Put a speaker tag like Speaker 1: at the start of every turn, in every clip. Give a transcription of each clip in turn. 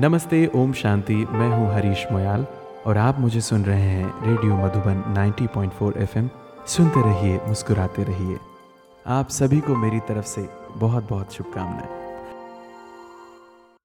Speaker 1: नमस्ते, ओम शांति। मैं हूँ हरीश मोयाल और आप मुझे सुन रहे हैं रेडियो मधुबन 90.4 एफएम। सुनते रहिए, मुस्कुराते रहिए। आप सभी को मेरी तरफ़ से बहुत बहुत शुभकामनाएँ।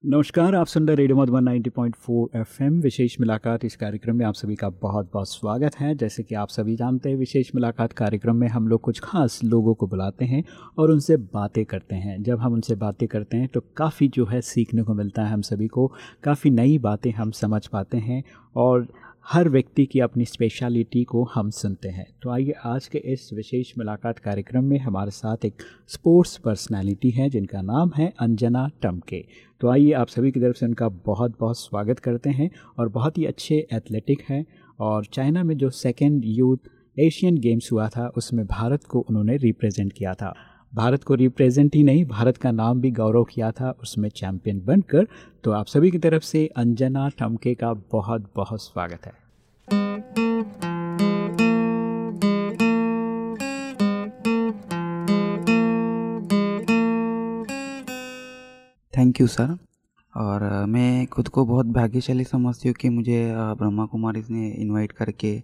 Speaker 2: नमस्कार, आप सुन रहे रेडियो मधुबन 90.4 एफएम। विशेष मुलाकात इस कार्यक्रम में आप सभी का बहुत बहुत स्वागत है। जैसे कि आप सभी जानते हैं, विशेष मुलाकात कार्यक्रम में हम लोग कुछ खास लोगों को बुलाते हैं और उनसे बातें करते हैं। जब हम उनसे बातें करते हैं तो काफ़ी जो है सीखने को मिलता है हम सभी को। काफ़ी नई बातें हम समझ पाते हैं और हर व्यक्ति की अपनी स्पेशलिटी को हम सुनते हैं। तो आइए आज के इस विशेष मुलाकात कार्यक्रम में हमारे साथ एक स्पोर्ट्स पर्सनालिटी है, जिनका नाम है अंजना टमके। तो आइए आप सभी की तरफ़ से उनका बहुत बहुत स्वागत करते हैं और बहुत ही अच्छे एथलेटिक हैं और चाइना में जो सेकेंड यूथ एशियन गेम्स हुआ था, उसमें भारत को उन्होंने रिप्रेजेंट किया था। भारत को रिप्रेजेंट ही नहीं, भारत का नाम भी गौरव किया था, उसमें चैंपियन बनकर। तो आप सभी की तरफ़ से अंजना ठमके का बहुत बहुत स्वागत है।
Speaker 3: थैंक यू सर और मैं खुद को बहुत भाग्यशाली समझती हूँ कि मुझे ब्रह्मा कुमारी ने इनवाइट करके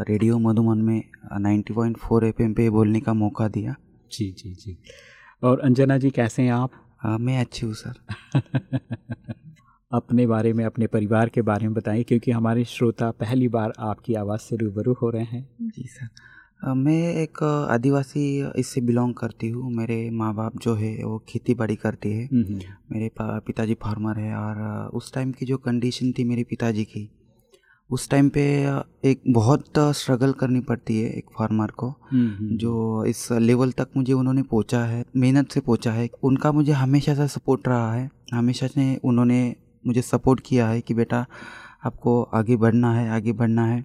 Speaker 3: रेडियो मधुबन में 90.4 एफएम पे बोलने का मौका दिया।
Speaker 2: जी जी जी। और अंजना जी कैसे हैं आप?
Speaker 3: आ, मैं अच्छी हूँ सर।
Speaker 2: अपने बारे में अपने परिवार के बारे में बताइए क्योंकि हमारे श्रोता पहली बार आपकी आवाज़ से रूबरू हो रहे हैं।
Speaker 3: जी सर। मैं एक आदिवासी इससे बिलोंग करती हूँ। मेरे माँ बाप जो है वो खेती बाड़ी करते हैं। मेरे पिताजी फार्मर है और उस टाइम की जो कंडीशन थी मेरे पिताजी की उस टाइम पे एक बहुत स्ट्रगल करनी पड़ती है एक फार्मर को जो इस लेवल तक मुझे उन्होंने पहुँचा है मेहनत से पहुँचा है। उनका मुझे हमेशा से सपोर्ट रहा है। हमेशा से उन्होंने मुझे सपोर्ट किया है कि बेटा आपको आगे बढ़ना है आगे बढ़ना है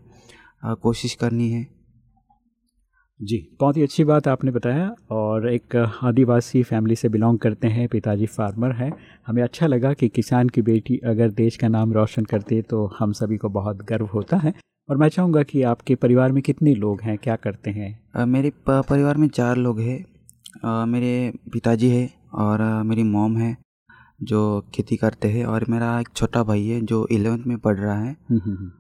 Speaker 3: कोशिश करनी है।
Speaker 2: जी। बहुत ही अच्छी बात आपने बताया और एक आदिवासी फैमिली से बिलोंग करते हैं पिताजी फार्मर हैं। हमें अच्छा लगा कि किसान की बेटी अगर देश का नाम रोशन करती है तो हम सभी को बहुत गर्व होता है। और मैं चाहूँगा कि आपके परिवार में कितने लोग हैं क्या करते हैं?
Speaker 3: मेरे परिवार में चार लोग हैं। मेरे पिताजी है और मेरी मॉम है जो खेती करते हैं और मेरा एक छोटा भाई है जो इलेवेंथ में पढ़ रहा है। हम्म, हम्म, हम्म।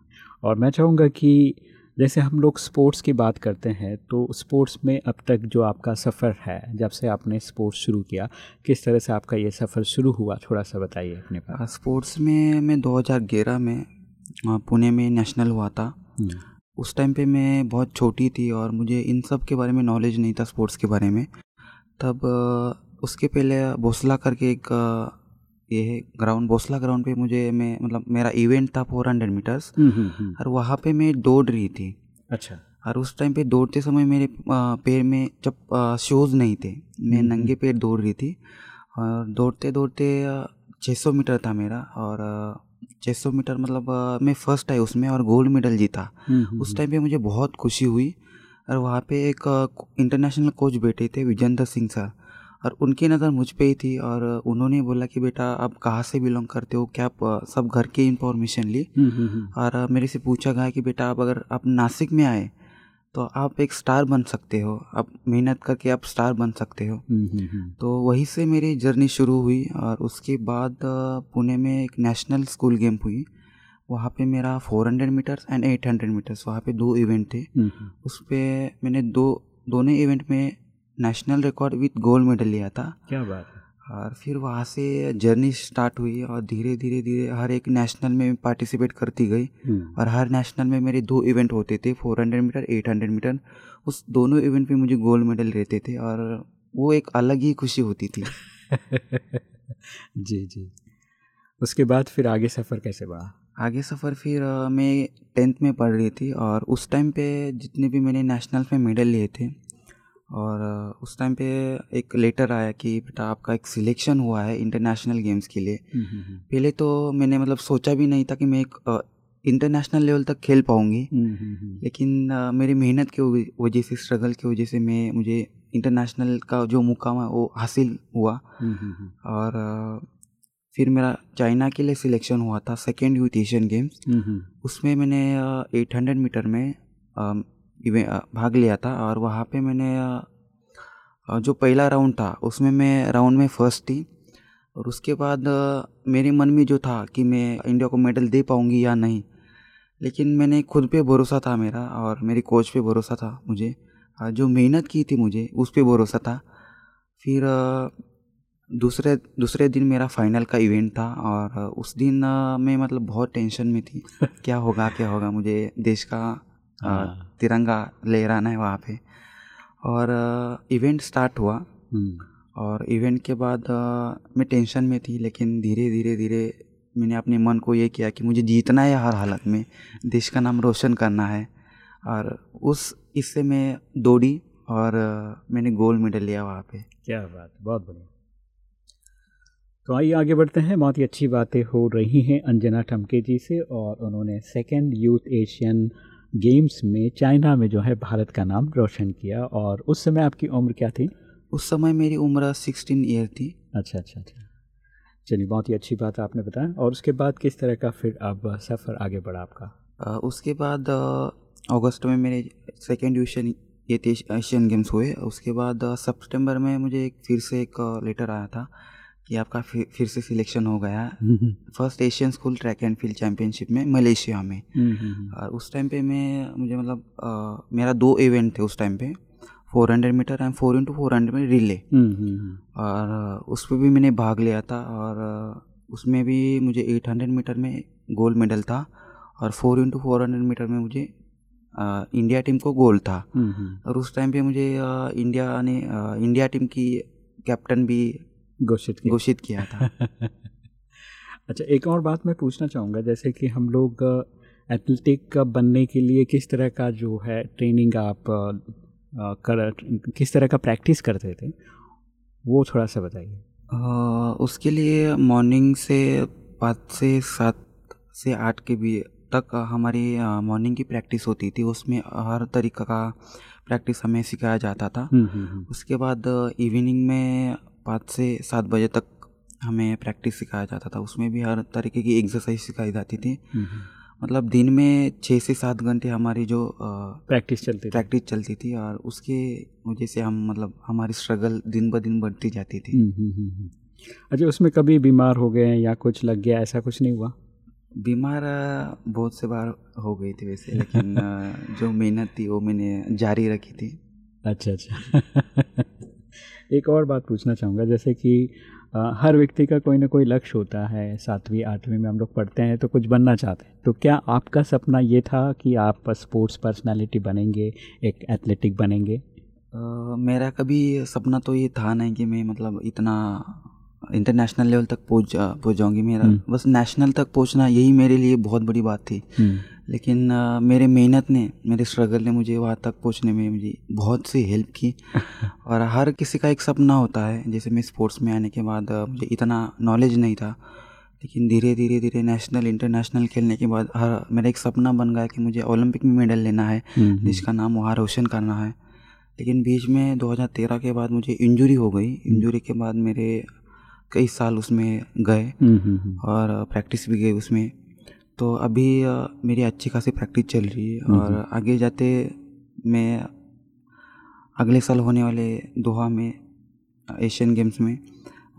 Speaker 2: और मैं चाहूँगा कि जैसे हम लोग स्पोर्ट्स की बात करते हैं तो स्पोर्ट्स में अब तक जो आपका सफ़र है जब से आपने स्पोर्ट्स शुरू किया किस तरह से आपका ये सफ़र शुरू हुआ थोड़ा सा बताइए अपने पास
Speaker 3: स्पोर्ट्स में मैं 2011 में पुणे में नेशनल हुआ था। हम्म। उस टाइम पे मैं बहुत छोटी थी और मुझे इन सब के बारे में नॉलेज नहीं था स्पोर्ट्स के बारे में। तब उसके पहले भोसला करके एक ये ग्राउंड बोसला ग्राउंड पे मुझे मैं मतलब मेरा इवेंट था फोर हंड्रेड मीटर्स और वहाँ पे मैं दौड़ रही थी।
Speaker 2: अच्छा।
Speaker 3: और उस टाइम पे दौड़ते समय मेरे पैर में जब शूज़ नहीं थे मैं नंगे पैर दौड़ रही थी। और दौड़ते दौड़ते 600 मीटर था मेरा। और 600 मीटर मतलब मैं फ़र्स्ट आई उसमें और गोल्ड मेडल जीता। उस टाइम पे मुझे बहुत खुशी हुई। और वहाँ पे एक इंटरनेशनल कोच बैठे थे विजेंद्र सिंह सर। और उनकी नज़र मुझ पे ही थी और उन्होंने बोला कि बेटा आप कहाँ से बिलोंग करते हो? क्या आप सब घर की इंफॉर्मेशन ली? हम्म, हम्म, हम्म। और मेरे से पूछा गया कि बेटा आप अगर आप नासिक में आए तो आप एक स्टार बन सकते हो। आप मेहनत करके आप स्टार बन सकते हो। तो वहीं से मेरी जर्नी शुरू हुई और उसके बाद पुणे में एक नेशनल स्कूल गेम हुई। वहाँ पे मेरा 400 मीटर्स एंड 800 मीटर्स वहाँ पे दो इवेंट थे। उस पर मैंने दो दोनों इवेंट में national record with gold medal लिया था।
Speaker 2: क्या बात है।
Speaker 3: और फिर वहाँ से जर्नी स्टार्ट हुई और धीरे धीरे धीरे हर एक नेशनल में पार्टिसिपेट करती गई। हम्म। और हर नेशनल में मेरे दो इवेंट होते थे 400 मीटर 800 मीटर। उस दोनों इवेंट में मुझे गोल्ड मेडल रहते थे और वो एक अलग ही खुशी होती थी।
Speaker 2: जी जी। उसके बाद फिर आगे सफ़र कैसे बढ़ा?
Speaker 3: आगे सफ़र फिर मैं टेंथ में पढ़ रही थी और उस टाइम पे जितने भी मैंने नेशनल में मेडल लिए थे और उस टाइम पे एक लेटर आया कि बेटा आपका एक सिलेक्शन हुआ है इंटरनेशनल गेम्स के लिए। हम्म, हम्म, हम्म। पहले तो मैंने मतलब सोचा भी नहीं था कि मैं एक इंटरनेशनल लेवल तक खेल पाऊँगी। लेकिन मेरी मेहनत के वजह से स्ट्रगल की वजह से मैं मुझे इंटरनेशनल का जो मुकाम है वो हासिल हुआ। और फिर मेरा चाइना के लिए सिलेक्शन हुआ था सेकेंड यूथ एशियन गेम्स उसमें मैंने एट हंड्रेड मीटर में भाग लिया था और वहाँ पे मैंने जो पहला राउंड था उसमें मैं राउंड में फ़र्स्ट थी और उसके बाद मेरे मन में जो था कि मैं इंडिया को मेडल दे पाऊँगी या नहीं लेकिन मैंने खुद पे भरोसा था मेरा और मेरे कोच पे भरोसा था मुझे जो मेहनत की थी मुझे उस पर भरोसा था फिर दूसरे दूसरे दिन मेरा फाइनल का इवेंट था और उस दिन मैं मतलब बहुत टेंशन में थी क्या होगा क्या होगा मुझे देश का। तिरंगा लहराना है वहाँ पे। और इवेंट स्टार्ट हुआ। हम्म। और इवेंट के बाद मैं टेंशन में थी लेकिन धीरे धीरे धीरे मैंने अपने मन को ये किया कि मुझे जीतना है हर हालत में। देश का नाम रोशन करना है। और उस इससे मैं दौड़ी और मैंने गोल्ड मेडल लिया वहाँ पे।
Speaker 2: क्या बात बहुत बढ़िया। तो आइए आगे बढ़ते हैं। बहुत ही अच्छी बातें हो रही हैं अंजना टमके जी से और उन्होंने सेकेंड यूथ एशियन गेम्स में चाइना में जो है भारत का नाम रोशन किया और उस समय आपकी उम्र क्या थी?
Speaker 3: उस समय मेरी उम्र सिक्सटीन ईयर थी।
Speaker 2: अच्छा अच्छा अच्छा। चलिए बहुत ही अच्छी बात आपने बताया। और उसके बाद किस तरह का फिर अब सफ़र आगे बढ़ा आपका?
Speaker 3: आ, उसके बाद अगस्त में मेरे सेकेंड डिवीज़न ये एशियन गेम्स हुए। उसके बाद सितंबर में मुझे एक फिर से एक लेटर आया था। कि आपका फिर, फिर से सिलेक्शन हो गया। First Asian school track and field championship में मलेशिया में। और उस टाइम पे मैं मुझे मतलब मेरा दो इवेंट थे उस टाइम पे। Four hundred meter and four into four hundred में रिले और उस पर भी मैंने भाग लिया था और उसमें भी मुझे एट हंड्रेड मीटर में गोल्ड मेडल था और four into four hundred meter में मुझे आ, इंडिया टीम को गोल्ड था। और उस टाइम पे मुझे आ, इंडिया ने आ, इंडिया टीम की कैप्टन भी
Speaker 2: घोषित
Speaker 3: घोषित किया था।
Speaker 2: अच्छा एक और बात मैं पूछना चाहूँगा जैसे कि हम लोग एथलेटिक बनने के लिए किस तरह का जो है ट्रेनिंग आप कर किस तरह का प्रैक्टिस करते थे वो थोड़ा सा बताइए।
Speaker 3: उसके लिए मॉर्निंग से पाँच से सात से आठ के भी तक हमारी मॉर्निंग की प्रैक्टिस होती थी। उसमें हर तरीक़ा का प्रैक्टिस हमें सिखाया जाता था। हम्म, हम्म, हम्म। उसके बाद इवनिंग में पाँच से सात बजे तक हमें प्रैक्टिस सिखाया जाता था। उसमें भी हर तरीके की एक्सरसाइज सिखाई जाती थी। मतलब दिन में छः से सात घंटे हमारी जो
Speaker 2: प्रैक्टिस चलती
Speaker 3: प्रैक्टिस चलती थी और उसके वजह से हम मतलब हमारी स्ट्रगल दिन ब दिन बढ़ती जाती थी। हम्म, हम्म,
Speaker 2: हम्म, अच्छा उसमें कभी बीमार हो गए या कुछ लग गया ऐसा कुछ नहीं हुआ?
Speaker 3: बीमार बहुत से बार हो गई थी वैसे लेकिन जो मेहनत थी वो मैंने जारी रखी थी।
Speaker 2: अच्छा अच्छा। एक और बात पूछना चाहूँगा जैसे कि आ, हर व्यक्ति का कोई ना कोई लक्ष्य होता है सातवीं आठवीं में हम लोग पढ़ते हैं तो कुछ बनना चाहते हैं तो क्या आपका सपना ये था कि आप स्पोर्ट्स पर्सनालिटी बनेंगे एक एथलेटिक बनेंगे
Speaker 3: आ, मेरा कभी सपना तो ये था नहीं कि मैं मतलब इतना इंटरनेशनल लेवल तक पहुँच पहुँच जाऊँगी मेरा हम्म। बस नेशनल तक पहुँचना यही मेरे लिए बहुत बड़ी बात थी हम्म। लेकिन आ, मेरे मेहनत ने मेरे स्ट्रगल ने मुझे वहाँ तक पहुँचने में मुझे बहुत सी हेल्प की। और हर किसी का एक सपना होता है जैसे मैं स्पोर्ट्स में आने के बाद मुझे इतना नॉलेज नहीं था लेकिन धीरे धीरे धीरे नेशनल इंटरनेशनल खेलने के बाद हर मेरा एक सपना बन गया कि मुझे ओलंपिक में मेडल लेना है हम्म, जिसका नाम वहाँ रोशन करना है। लेकिन बीच में 2013 के बाद मुझे इंजरी हो गई। इंजरी के बाद मेरे कई साल उसमें गए हम्म, हम्म, हम्म। और प्रैक्टिस भी गई उसमें। तो अभी मेरी अच्छी खासी प्रैक्टिस चल रही है और आगे जाते मैं अगले साल होने वाले दोहा में एशियन गेम्स में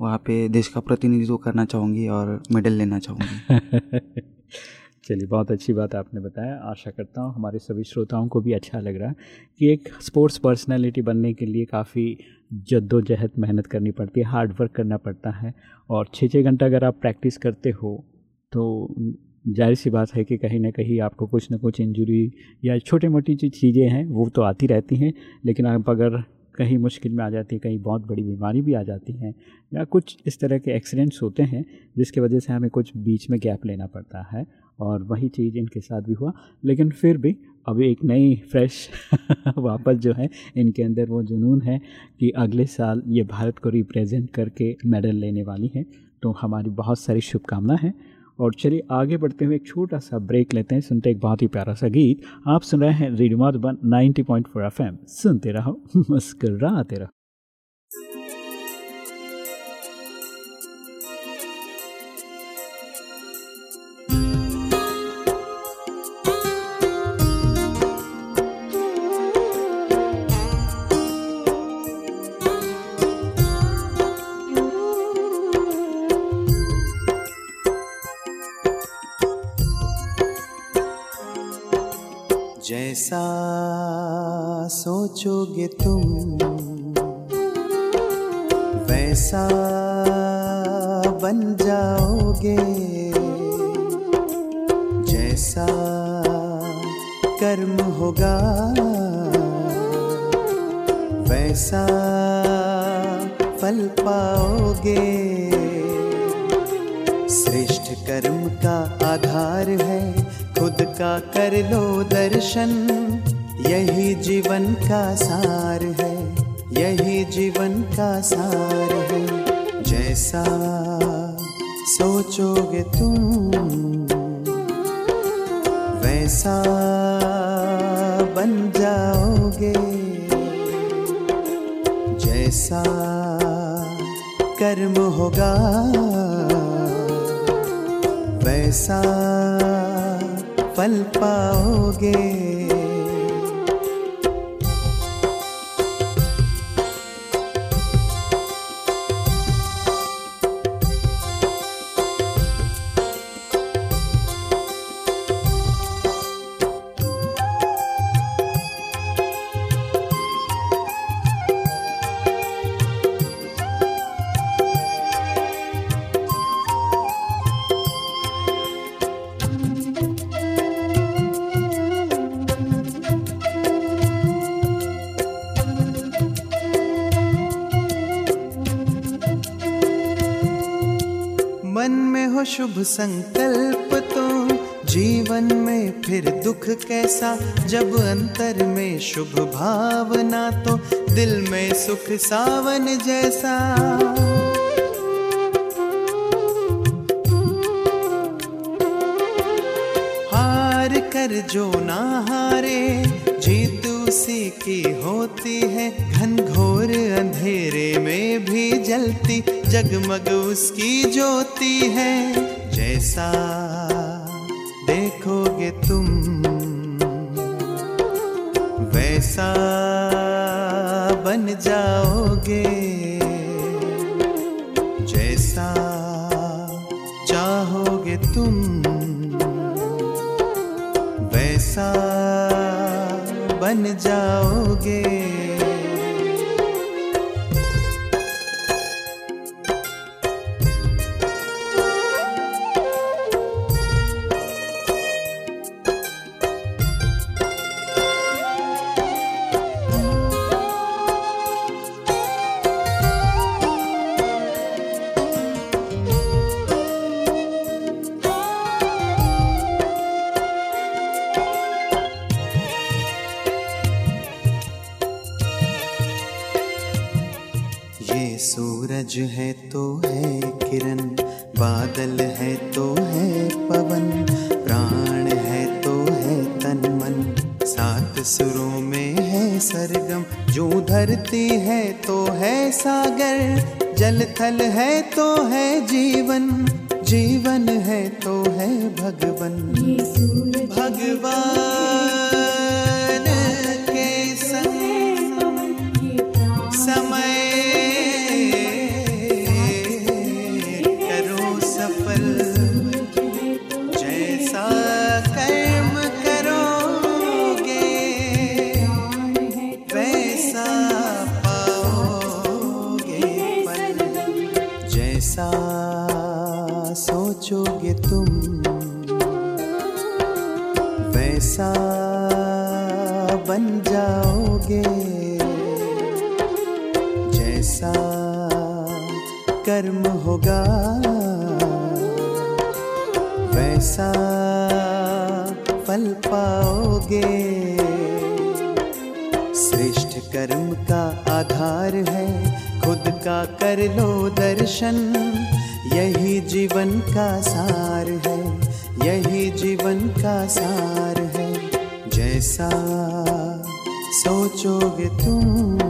Speaker 3: वहाँ पे देश का प्रतिनिधित्व करना चाहूँगी और मेडल लेना चाहूँगी।
Speaker 2: चलिए बहुत अच्छी बात आपने बताया। आशा करता हूँ हमारे सभी श्रोताओं को भी अच्छा लग रहा है कि एक स्पोर्ट्स पर्सनालिटी बनने के लिए काफ़ी जद्दोजहद मेहनत करनी पड़ती है हार्ड वर्क करना पड़ता है और छः छः घंटा अगर आप प्रैक्टिस करते हो तो ज़ाहिर सी बात है कि कहीं ना कहीं आपको कुछ ना कुछ इंजरी या छोटी मोटी जो चीज़ें हैं, वो तो आती रहती हैं, लेकिन आप अगर कहीं मुश्किल में आ जाती है, कहीं बहुत बड़ी बीमारी भी आ जाती है, या कुछ इस तरह के एक्सीडेंट्स होते हैं, जिसकी वजह से हमें कुछ बीच में गैप लेना पड़ता है, और वही चीज़ इनके साथ भी हुआ। लेकिन फिर भी अभी एक नई फ्रेश वापस जो है, इनके अंदर वो जुनून है कि अगले साल ये भारत को रिप्रेजेंट करके मेडल लेने वाली हैं तो हमारी बहुत सारी शुभकामना है। और चलिए आगे बढ़ते हुए एक छोटा सा ब्रेक लेते हैं, सुनते एक बहुत ही प्यारा सा गीत। आप सुन रहे हैं रेडियो मधुबन 90.4 एफएम। सुनते रहो, मुस्कराते रहो।
Speaker 4: सोचोगे तुम। वैसा का सार है, यही जीवन का सार है। जैसा सोचोगे तुम, वैसा बन जाओगे। जैसा कर्म होगा, वैसा फल पाओगे। शुभ संकल्प तो जीवन में फिर दुख कैसा? जब अंतर में शुभ भावना तो दिल में सुख सावन जैसा। हार कर जो ना हारे, जीत उसी की होती है घनघोर जगमग उसकी ज्योति है। जैसा देखोगे तुम, वैसा बन जाओगे। जैसा चाहोगे तुम, वैसा बन जाओगे। प्राण है तो है तन मन। सात सुरों में है सरगम। जो धरती है तो है सागर। जल थल है तो है जीवन। जीवन है तो है भगवन। भगवान। जैसा कर्म होगा। वैसा फल पाओगे। श्रेष्ठ कर्म का आधार है, खुद का कर लो दर्शन। यही जीवन का सार है, यही जीवन का सार है। जैसा सोचोगे तुम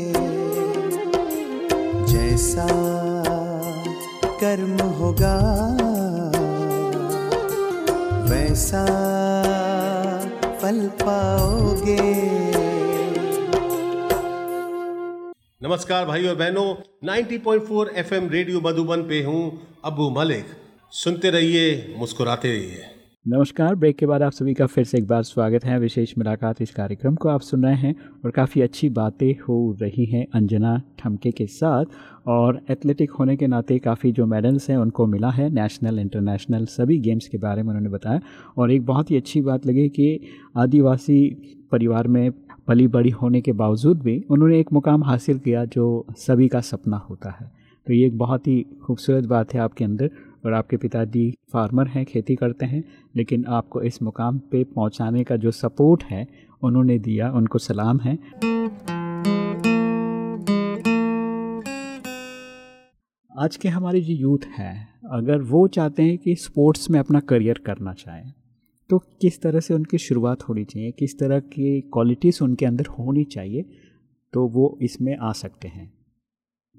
Speaker 4: जैसा कर्म होगा, वैसा फल पाओगे।
Speaker 5: नमस्कार भाई और बहनों 90.4 एफएम रेडियो मधुबन पे हूँ अबू मलिक। सुनते रहिए, मुस्कुराते रहिए।
Speaker 2: नमस्कार, ब्रेक के बाद आप सभी का फिर से एक बार स्वागत है। विशेष मुलाकात इस कार्यक्रम को आप सुन रहे हैं और काफ़ी अच्छी बातें हो रही हैं अंजना ठमके के साथ और एथलेटिक होने के नाते काफ़ी जो मेडल्स हैं उनको मिला है। नेशनल, इंटरनेशनल सभी गेम्स के बारे में उन्होंने बताया और एक बहुत ही अच्छी बात लगी कि आदिवासी परिवार में पली बड़ी होने के बावजूद भी उन्होंने एक मुकाम हासिल किया जो सभी का सपना होता है। तो ये एक बहुत ही खूबसूरत बात है आपके अंदर और आपके पिताजी फार्मर हैं, खेती करते हैं, लेकिन आपको इस मुकाम पे पहुँचाने का जो सपोर्ट है, उन्होंने दिया, उनको सलाम है। आज के हमारे जो यूथ हैं, अगर वो चाहते हैं कि स्पोर्ट्स में अपना करियर करना चाहें तो किस तरह से उनकी शुरुआत होनी चाहिए, किस तरह की क्वालिटीज़ उनके अंदर होनी चाहिए तो वो इसमें आ सकते हैं।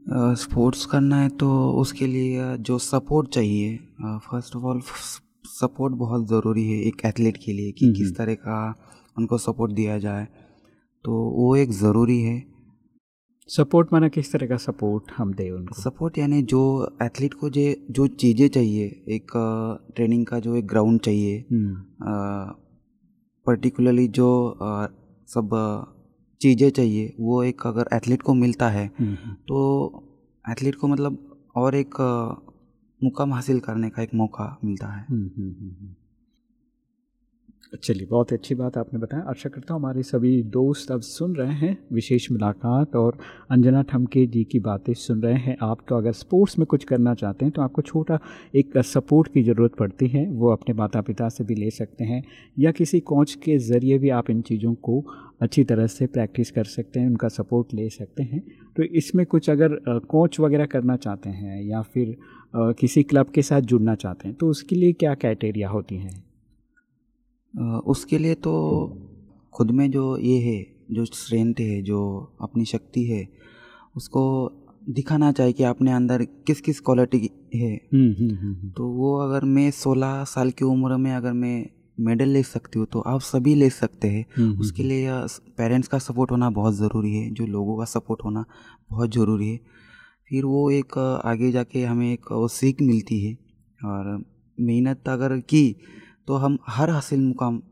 Speaker 3: स्पोर्ट्स करना है तो उसके लिए जो सपोर्ट चाहिए फ़र्स्ट ऑफ़ ऑल सपोर्ट बहुत ज़रूरी है एक एथलीट के लिए कि किस तरह का उनको सपोर्ट दिया जाए। तो वो एक ज़रूरी है।
Speaker 2: सपोर्ट माना किस तरह का सपोर्ट हम दें उनको?
Speaker 3: सपोर्ट यानी जो एथलीट को जो जो चीज़ें चाहिए एक ट्रेनिंग का जो एक ग्राउंड चाहिए पर्टिकुलरली जो आ, सब चीज़ें चाहिए वो एक अगर एथलीट को मिलता है तो एथलीट को मतलब और एक मुकाम हासिल करने का एक मौका मिलता है।
Speaker 2: चलिए, बहुत अच्छी बात आपने बताया। आशा करता हूँ हमारे सभी दोस्त अब सुन रहे हैं, विशेष मुलाकात और अंजना ठमके जी की बातें सुन रहे हैं। आप तो अगर स्पोर्ट्स में कुछ करना चाहते हैं तो आपको छोटा एक सपोर्ट की ज़रूरत पड़ती है, वो अपने माता पिता से भी ले सकते हैं, या किसी कोच के ज़रिए भी आप इन चीज़ों को अच्छी तरह से प्रैक्टिस कर सकते हैं, उनका सपोर्ट ले सकते हैं। तो इसमें कुछ अगर कोच वगैरह करना चाहते हैं या फिर किसी क्लब के साथ जुड़ना चाहते हैं तो उसके लिए क्या क्राइटेरिया होती हैं?
Speaker 3: उसके लिए तो खुद में जो ये है जो स्ट्रेंथ है जो अपनी शक्ति है उसको दिखाना चाहिए कि अपने अंदर किस किस क्वालिटी है तो वो अगर मैं सोलह साल की उम्र में अगर मैं मेडल ले सकती हूँ तो आप सभी ले सकते हैं। उसके लिए पेरेंट्स का सपोर्ट होना बहुत ज़रूरी है जो लोगों का सपोर्ट होना बहुत ज़रूरी है। फिर वो एक आगे जाके हमें एक सीख मिलती है और मेहनत अगर की तो हम हर हासिल मुकाम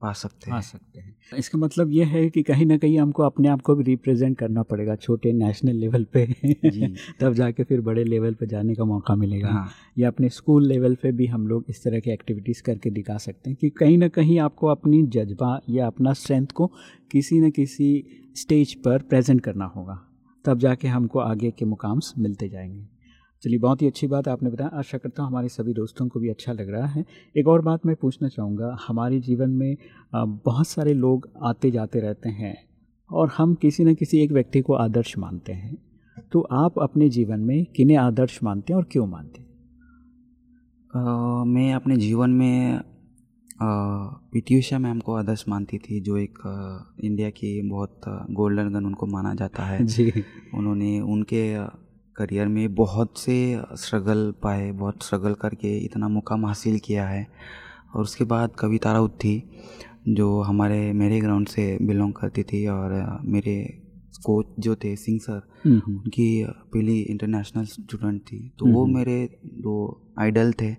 Speaker 3: पा सकते हैं।
Speaker 2: पा सकते हैं। इसका मतलब ये है कि कहीं ना कहीं हमको अपने आप को भी रिप्रेजेंट करना पड़ेगा छोटे नेशनल लेवल पे। तब जाके फिर बड़े लेवल पे जाने का मौका मिलेगा। हाँ। या अपने स्कूल लेवल पे भी हम लोग इस तरह की एक्टिविटीज़ करके दिखा सकते हैं कि कहीं ना कहीं आपको अपनी जज्बा या अपना स्ट्रेंथ को किसी न किसी स्टेज पर प्रेजेंट करना होगा। तब जाके हमको आगे के मुकाम्स मिलते जाएँगे। चलिए बहुत ही अच्छी बात आपने बताया। आशा करता हूँ हमारे सभी दोस्तों को भी अच्छा लग रहा है। एक और बात मैं पूछना चाहूँगा। हमारे जीवन में बहुत सारे लोग आते जाते रहते हैं और हम किसी न किसी एक व्यक्ति को आदर्श मानते हैं। तो आप अपने जीवन में किन्हें आदर्श मानते हैं और क्यों मानते हैं?
Speaker 3: मैं अपने जीवन में पी उषा मैम को आदर्श मानती थी जो एक आ, इंडिया की बहुत गोल्डन गन उनको माना जाता है।
Speaker 2: जी।
Speaker 3: उन्होंने उनके करियर में बहुत से स्ट्रगल पाए बहुत स्ट्रगल करके इतना मुकाम हासिल किया है। और उसके बाद कविता राउत थी जो हमारे मेरे ग्राउंड से बिलोंग करती थी और मेरे कोच जो थे सिंह सर उनकी पहली इंटरनेशनल स्टूडेंट थी। तो वो मेरे दो आइडल थे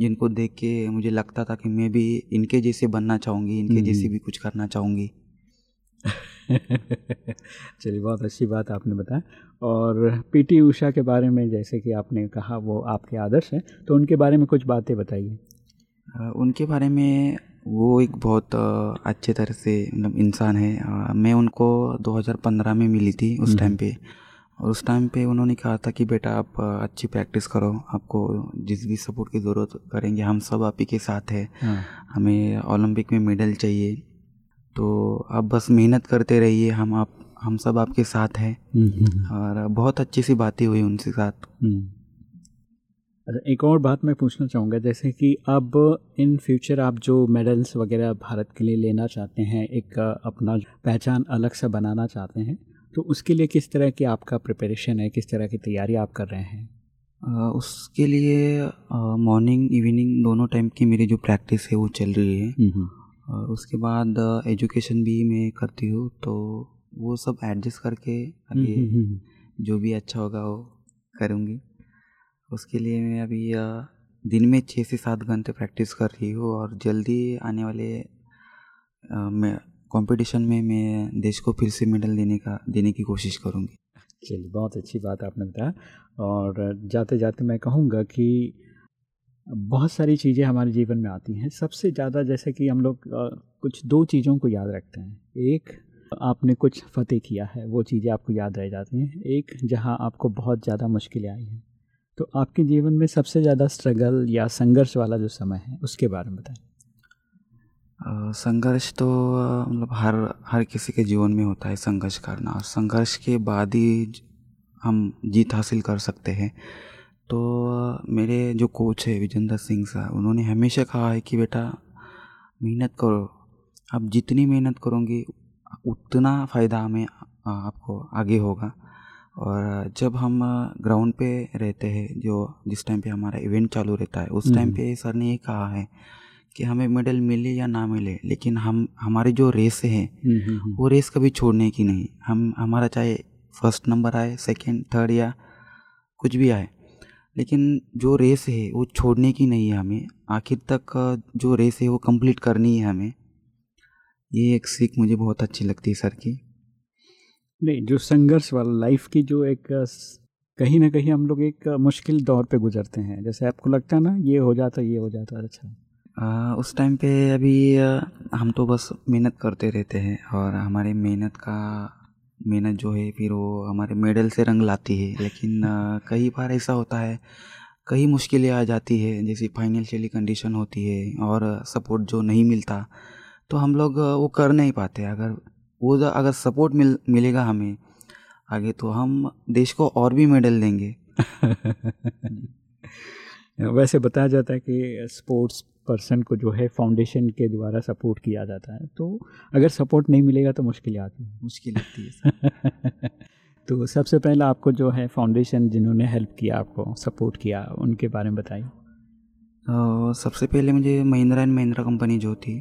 Speaker 3: जिनको देख के मुझे लगता था कि मैं भी इनके जैसे बनना चाहूँगी इनके जैसे भी कुछ करना चाहूँगी।
Speaker 2: चलिए बहुत अच्छी बात आपने बताया। और पीटी उषा के बारे में जैसे कि आपने कहा वो आपके आदर्श हैं तो उनके बारे में कुछ बातें बताइए।
Speaker 3: उनके बारे में वो एक बहुत अच्छे तरह से मतलब इंसान है। मैं उनको 2015 में मिली थी उस टाइम पे। और उस टाइम पे उन्होंने कहा था कि बेटा आप अच्छी प्रैक्टिस करो। आपको जिस भी सपोर्ट की ज़रूरत करेंगे हम सब आप ही के साथ हैं। हाँ। हमें ओलंपिक में मेडल चाहिए। तो आप बस मेहनत करते रहिए हम आप हम सब आपके साथ हैं। और बहुत अच्छी सी बातें हुई उनके साथ।
Speaker 2: अच्छा एक और बात मैं पूछना चाहूँगा जैसे कि अब इन फ्यूचर आप जो मेडल्स वगैरह भारत के लिए लेना चाहते हैं एक अपना पहचान अलग से बनाना चाहते हैं तो उसके लिए किस तरह की आपका प्रिपरेशन है किस तरह की तैयारी आप कर रहे हैं?
Speaker 3: आ, उसके लिए मॉर्निंग इवनिंग दोनों टाइम की मेरी जो प्रैक्टिस है वो चल रही है। और उसके बाद एजुकेशन भी मैं करती हूँ तो वो सब एडजस्ट करके अभी जो भी अच्छा होगा वो करूँगी। उसके लिए मैं अभी दिन में छः से सात घंटे प्रैक्टिस कर रही हूँ और जल्दी आने वाले कंपटीशन में मैं देश को फिर से मेडल देने का देने की कोशिश करूँगी।
Speaker 2: चलिए बहुत अच्छी बात आपने बताया। और जाते जाते मैं कहूँगा कि बहुत सारी चीज़ें हमारे जीवन में आती हैं। सबसे ज़्यादा जैसे कि हम लोग कुछ दो चीज़ों को याद रखते हैं। एक, आपने कुछ फतेह किया है, वो चीज़ें आपको याद रह जाती हैं। एक, जहाँ आपको बहुत ज़्यादा मुश्किलें आई हैं। तो आपके जीवन में सबसे ज़्यादा स्ट्रगल या संघर्ष वाला जो समय है, उसके बारे में बताएँ।
Speaker 3: संघर्ष तो मतलब हर हर किसी के जीवन में होता है संघर्ष करना। और संघर्ष के बाद ही हम जीत हासिल कर सकते हैं। तो मेरे जो कोच है विजेंद्र सिंह साहब उन्होंने हमेशा कहा है कि बेटा मेहनत करो। आप जितनी मेहनत करोगे उतना फ़ायदा हमें आपको आगे होगा। और जब हम ग्राउंड पे रहते हैं जो जिस टाइम पे हमारा इवेंट चालू रहता है उस टाइम हम्म। पे सर ने ये कहा है कि हमें मेडल मिले या ना मिले लेकिन हम हमारी जो रेस है हम्म, हम्म, वो रेस कभी छोड़ने की नहीं। हम हमारा चाहे फ़र्स्ट नंबर आए सेकंड थर्ड या कुछ भी आए लेकिन जो रेस है वो छोड़ने की नहीं है हमें। आखिर तक जो रेस है वो कंप्लीट करनी है हमें। ये एक सीख मुझे बहुत अच्छी लगती है सर की।
Speaker 2: नहीं जो संघर्ष वाला लाइफ की जो एक कहीं ना कहीं हम लोग एक मुश्किल दौर पे गुजरते हैं। जैसे आपको लगता है ना ये हो जाता ये हो जाता अच्छा।
Speaker 3: आ, उस टाइम पे अभी हम तो बस मेहनत करते रहते हैं और हमारे मेहनत का मेहनत जो है, फिर वो हमारे मेडल से रंग लाती है। लेकिन कई बार ऐसा होता है, कई मुश्किलें आ जाती है, जैसे फाइनेंशियली कंडीशन होती है और सपोर्ट जो नहीं मिलता तो हम लोग वो कर नहीं पाते। अगर वो अगर सपोर्ट मिल, मिलेगा हमें, आगे तो हम देश को और भी मेडल देंगे।
Speaker 2: वैसे बताया जाता है कि स्पोर्ट्स पर्सन को जो है फाउंडेशन के द्वारा सपोर्ट किया जाता है। तो अगर सपोर्ट नहीं मिलेगा तो मुश्किल आती है
Speaker 3: मुश्किल आती है
Speaker 2: तो सबसे पहले आपको जो है फाउंडेशन जिन्होंने हेल्प किया आपको सपोर्ट किया उनके बारे में बताइए।
Speaker 3: सबसे पहले मुझे महिंद्रा एंड महिंद्रा कंपनी जो थी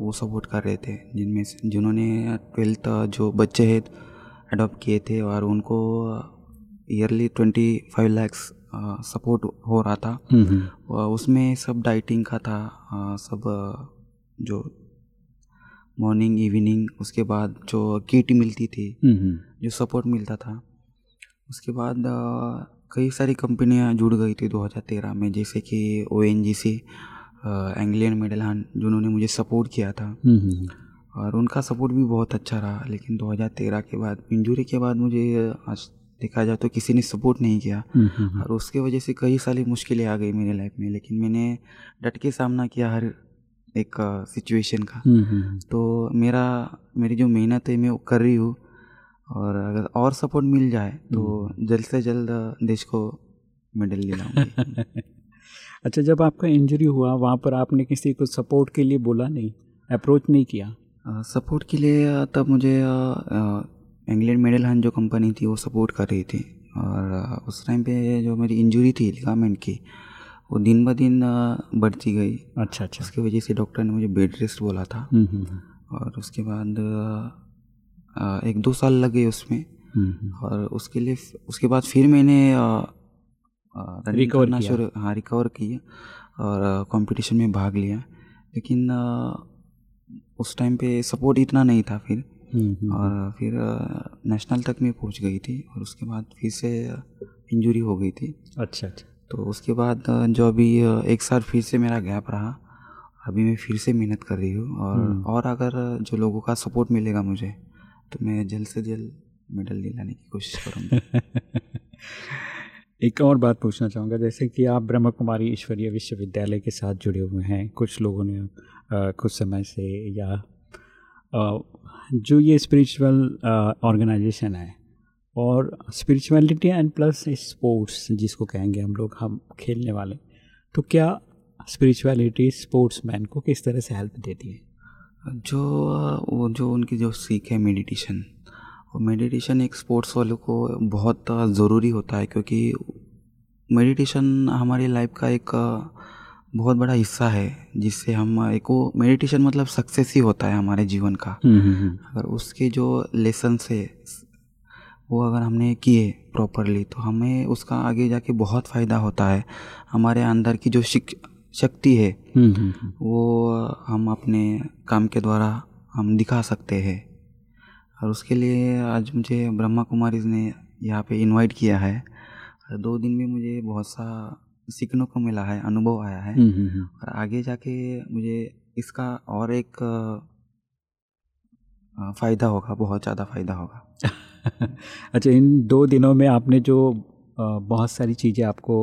Speaker 3: वो सपोर्ट कर रहे थे जिनमें से जिन्होंने ट्वेल्थ जो बच्चे हैं अडॉप्ट किए थे और उनको yearly twenty five lakhs support हो रहा था। उसमें सब डाइटिंग का था। सब जो मॉर्निंग इवनिंग उसके बाद जो किट मिलती थी जो सपोर्ट मिलता था उसके बाद कई सारी कंपनियाँ जुड़ गई थी 2013 में। जैसे कि ओ एन जी सी एंग्लियन मेडलहान जिन्होंने मुझे सपोर्ट किया था। हम्म, हम्म, हम्म। और उनका सपोर्ट भी बहुत अच्छा रहा। लेकिन 2013 के बाद इंजरी के बाद मुझे देखा जाए तो किसी ने सपोर्ट नहीं किया। और उसके वजह से कई सारी मुश्किलें आ गई मेरे लाइफ में लेकिन मैंने डट के सामना किया हर एक सिचुएशन का। तो मेरा मेरी जो मेहनत है मैं वो कर रही हूँ। और अगर और सपोर्ट मिल जाए तो हम्म। जल्द से जल्द देश को मेडल दिलाऊँगी।
Speaker 2: अच्छा जब आपका इंजरी हुआ वहाँ पर आपने किसी को सपोर्ट के लिए बोला नहीं? अप्रोच नहीं किया?
Speaker 3: सपोर्ट के लिए तब मुझे इंग्लैंड मेडल हन जो कंपनी थी वो सपोर्ट कर रही थी। और उस टाइम पे जो मेरी इंजरी थी लिगामेंट की वो दिन ब दिन बढ़ती गई।
Speaker 2: अच्छा अच्छा।
Speaker 3: उसकी वजह से डॉक्टर ने मुझे बेड रेस्ट बोला था। हम्म, हम्म, और उसके बाद एक दो साल लगे उसमें। और उसके लिए उसके बाद फिर मैंने
Speaker 2: रिकवर शुरू
Speaker 3: हाँ रिकवर किया और कंपटीशन में भाग लिया। लेकिन उस टाइम पे सपोर्ट इतना नहीं था फिर। और फिर नेशनल तक में पहुँच गई थी और उसके बाद फिर से इंजरी हो गई थी।
Speaker 2: अच्छा अच्छा।
Speaker 3: तो उसके बाद जो अभी एक साल फिर से मेरा गैप रहा अभी मैं फिर से मेहनत कर रही हूँ और और अगर जो लोगों का सपोर्ट मिलेगा मुझे तो मैं जल्द से जल्द मेडल दिलाने की कोशिश करूँगा।
Speaker 2: एक और बात पूछना चाहूँगा जैसे कि आप ब्रह्म कुमारी ईश्वरीय विश्वविद्यालय के साथ जुड़े हुए हैं कुछ लोगों ने आ, कुछ समय से या जो ये स्पिरिचुअल ऑर्गेनाइजेशन है और स्पिरिचुअलिटी एंड प्लस स्पोर्ट्स जिसको कहेंगे हम लोग, हम खेलने वाले तो क्या स्पिरिचुअलिटी स्पोर्ट्समैन को किस तरह से हेल्प देती है?
Speaker 3: जो, वो, जो उनकी जो सीख है मेडिटेशन वो मेडिटेशन एक स्पोर्ट्स वालों को बहुत ज़रूरी होता है क्योंकि मेडिटेशन हमारी लाइफ का एक बहुत बड़ा हिस्सा है जिससे हम एक वो मेडिटेशन मतलब सक्सेस ही होता है हमारे जीवन का। अगर उसके जो लेसन है वो अगर हमने किए प्रॉपरली तो हमें उसका आगे जाके बहुत फ़ायदा होता है। हमारे अंदर की जो शक्ति है वो हम अपने काम के द्वारा हम दिखा सकते हैं। और उसके लिए आज मुझे ब्रह्मा कुमारी ने यहाँ पे इनवाइट किया है। दो दिन में मुझे बहुत सा सीखने को मिला है अनुभव आया है। और आगे जाके मुझे इसका और एक फ़ायदा होगा बहुत ज़्यादा फ़ायदा होगा।
Speaker 2: अच्छा इन दो दिनों में आपने जो बहुत सारी चीज़ें आपको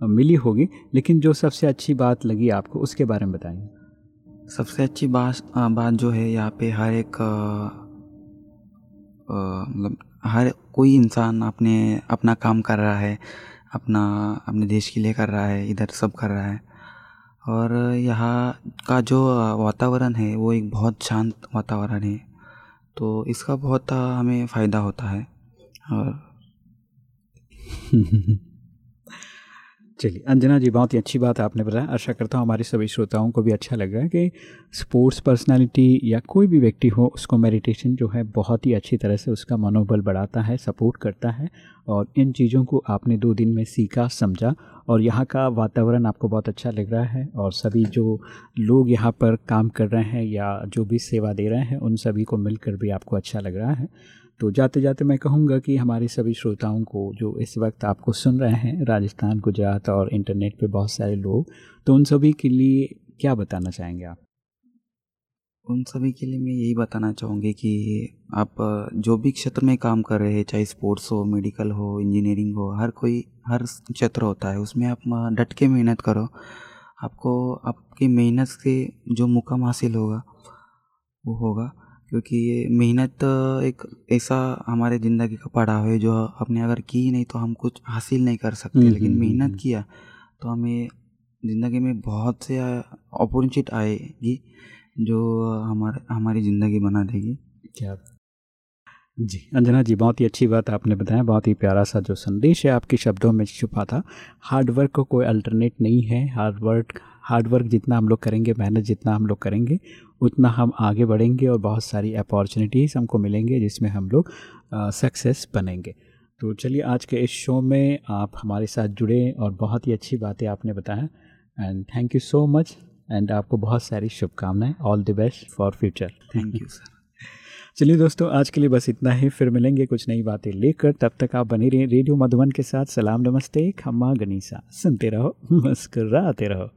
Speaker 2: मिली होगी लेकिन जो सबसे अच्छी बात लगी आपको उसके बारे में बताएँगे
Speaker 3: सबसे अच्छी बात बात जो है यहाँ पे हर एक मतलब हर कोई इंसान अपने अपना काम कर रहा है। अपना, अपने देश के लिए कर रहा है, इधर सब कर रहा है। और यहाँ का जो वातावरण है, वो एक बहुत शांत वातावरण है। तो इसका बहुत हमें फ़ायदा होता है। और
Speaker 2: चलिए, अंजना जी, बहुत ही अच्छी बात आपने बताया। आशा करता हूँ हमारे सभी श्रोताओं को भी अच्छा लग रहा है कि स्पोर्ट्स पर्सनालिटी या कोई भी व्यक्ति हो, उसको मेडिटेशन जो है बहुत ही अच्छी तरह से उसका मनोबल बढ़ाता है सपोर्ट करता है और इन चीज़ों को आपने दो दिन में सीखा, समझा और यहाँ का वातावरण आपको बहुत अच्छा लग रहा है और सभी जो लोग यहाँ पर काम कर रहे हैं या जो भी सेवा दे रहे हैं, उन सभी को मिलकर भी आपको अच्छा लग रहा है। तो जाते जाते मैं कहूँगा कि हमारे सभी श्रोताओं को जो इस वक्त आपको सुन रहे हैं, राजस्थान, गुजरात और इंटरनेट पे बहुत सारे लोग तो उन सभी के लिए क्या बताना चाहेंगे आप?
Speaker 3: उन सभी के लिए मैं यही बताना चाहूँगी कि आप जो भी क्षेत्र में काम कर रहे हैं, चाहे स्पोर्ट्स हो, मेडिकल हो, इंजीनियरिंग हो, हर कोई, हर क्षेत्र होता है, उसमें आप डट के मेहनत करो। आपको, आपकी मेहनत से जो मुकाम हासिल होगा, वो होगा। क्योंकि ये मेहनत एक ऐसा हमारे ज़िंदगी का पड़ाव है जो अपने अगर की नहीं तो हम कुछ हासिल नहीं कर सकते लेकिन मेहनत किया तो हमें ज़िंदगी में बहुत से अपॉर्चुनिटी आएगी जो हमारे हमारी ज़िंदगी बना देगी।
Speaker 2: क्या जी अंजना जी बहुत ही अच्छी बात आपने बताया बहुत ही प्यारा सा जो संदेश है आपके शब्दों में छुपा था। हार्ड वर्क को कोई अल्टरनेट नहीं है हार्ड वर्क हार्ड वर्क जितना हम लोग करेंगे, मेहनत जितना हम लोग करेंगे, उतना हम आगे बढ़ेंगे और बहुत सारी अपॉर्चुनिटीज़ हमको मिलेंगे जिसमें हम लोग सक्सेस बनेंगे। तो चलिए आज के इस शो में आप हमारे साथ जुड़े और बहुत ही अच्छी बातें आपने बताया and thank you so much and आपको बहुत सारी शुभकामनाएँ। All the best for future
Speaker 3: thank you sir
Speaker 2: चलिए दोस्तों, आज के लिए बस इतना ही। फिर मिलेंगे कुछ नई बातें लेकर। तब तक आप बने रहिए रेडियो मधुबन के साथ। सलाम, नमस्ते, खम्मा, गनीसा। सुनते रहो, मुस्कुराते रहो।